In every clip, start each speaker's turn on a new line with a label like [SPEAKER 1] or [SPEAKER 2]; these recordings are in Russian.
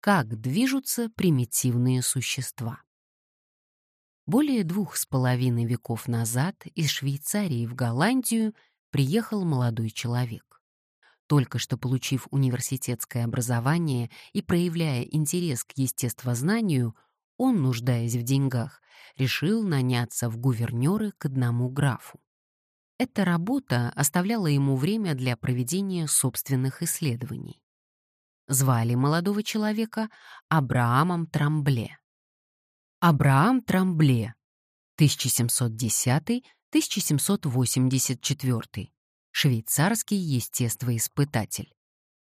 [SPEAKER 1] как движутся примитивные существа. Более двух с половиной веков назад из Швейцарии в Голландию приехал молодой человек. Только что получив университетское образование и проявляя интерес к естествознанию, он, нуждаясь в деньгах, решил наняться в гувернеры к одному графу. Эта работа оставляла ему время для проведения собственных исследований. Звали молодого человека Абраамом Трамбле. Абраам Трамбле, 1710-1784, швейцарский естествоиспытатель.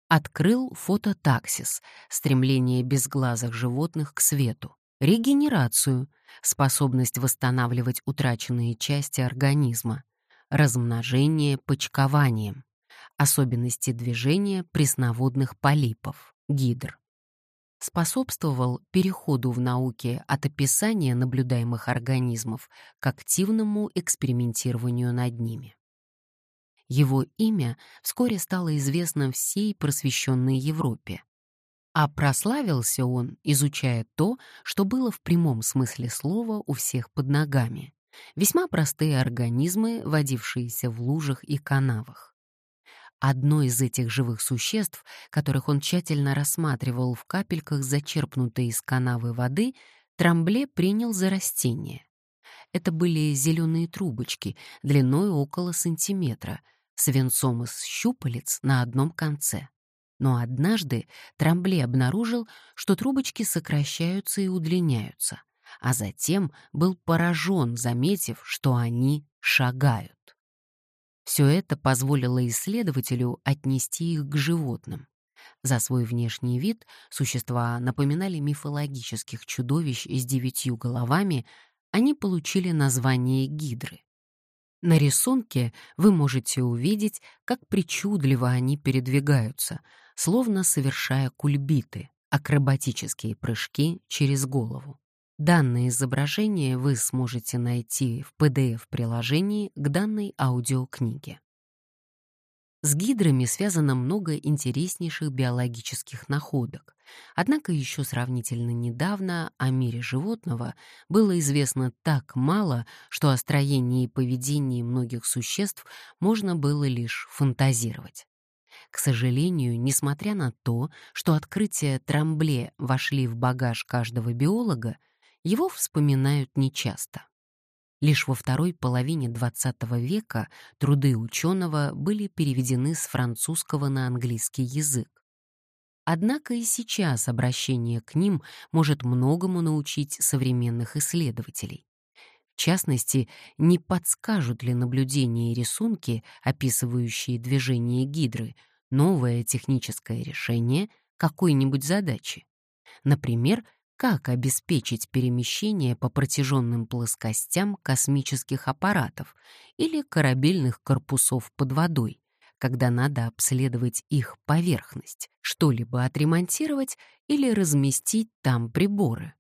[SPEAKER 1] Открыл фототаксис, стремление безглазых животных к свету, регенерацию, способность восстанавливать утраченные части организма, размножение почкованием, особенности движения пресноводных полипов, гидр. Способствовал переходу в науке от описания наблюдаемых организмов к активному экспериментированию над ними. Его имя вскоре стало известно всей просвещенной Европе. А прославился он, изучая то, что было в прямом смысле слова у всех под ногами. Весьма простые организмы, водившиеся в лужах и канавах. Одно из этих живых существ, которых он тщательно рассматривал в капельках зачерпнутой из канавы воды, Трамбле принял за растение. Это были зеленые трубочки, длиной около сантиметра, с венцом из щупалец на одном конце. Но однажды Трамбле обнаружил, что трубочки сокращаются и удлиняются, а затем был поражен, заметив, что они шагают. Все это позволило исследователю отнести их к животным. За свой внешний вид существа напоминали мифологических чудовищ с девятью головами, они получили название гидры. На рисунке вы можете увидеть, как причудливо они передвигаются, словно совершая кульбиты, акробатические прыжки через голову. Данное изображение вы сможете найти в PDF-приложении к данной аудиокниге. С гидрами связано много интереснейших биологических находок. Однако еще сравнительно недавно о мире животного было известно так мало, что о строении и поведении многих существ можно было лишь фантазировать. К сожалению, несмотря на то, что открытия Трамбле вошли в багаж каждого биолога, его вспоминают нечасто. Лишь во второй половине XX века труды ученого были переведены с французского на английский язык. Однако и сейчас обращение к ним может многому научить современных исследователей. В частности, не подскажут ли наблюдения и рисунки, описывающие движение гидры, новое техническое решение какой-нибудь задачи. Например, как обеспечить перемещение по протяженным плоскостям космических аппаратов или корабельных корпусов под водой, когда надо обследовать их поверхность, что-либо отремонтировать или разместить там приборы.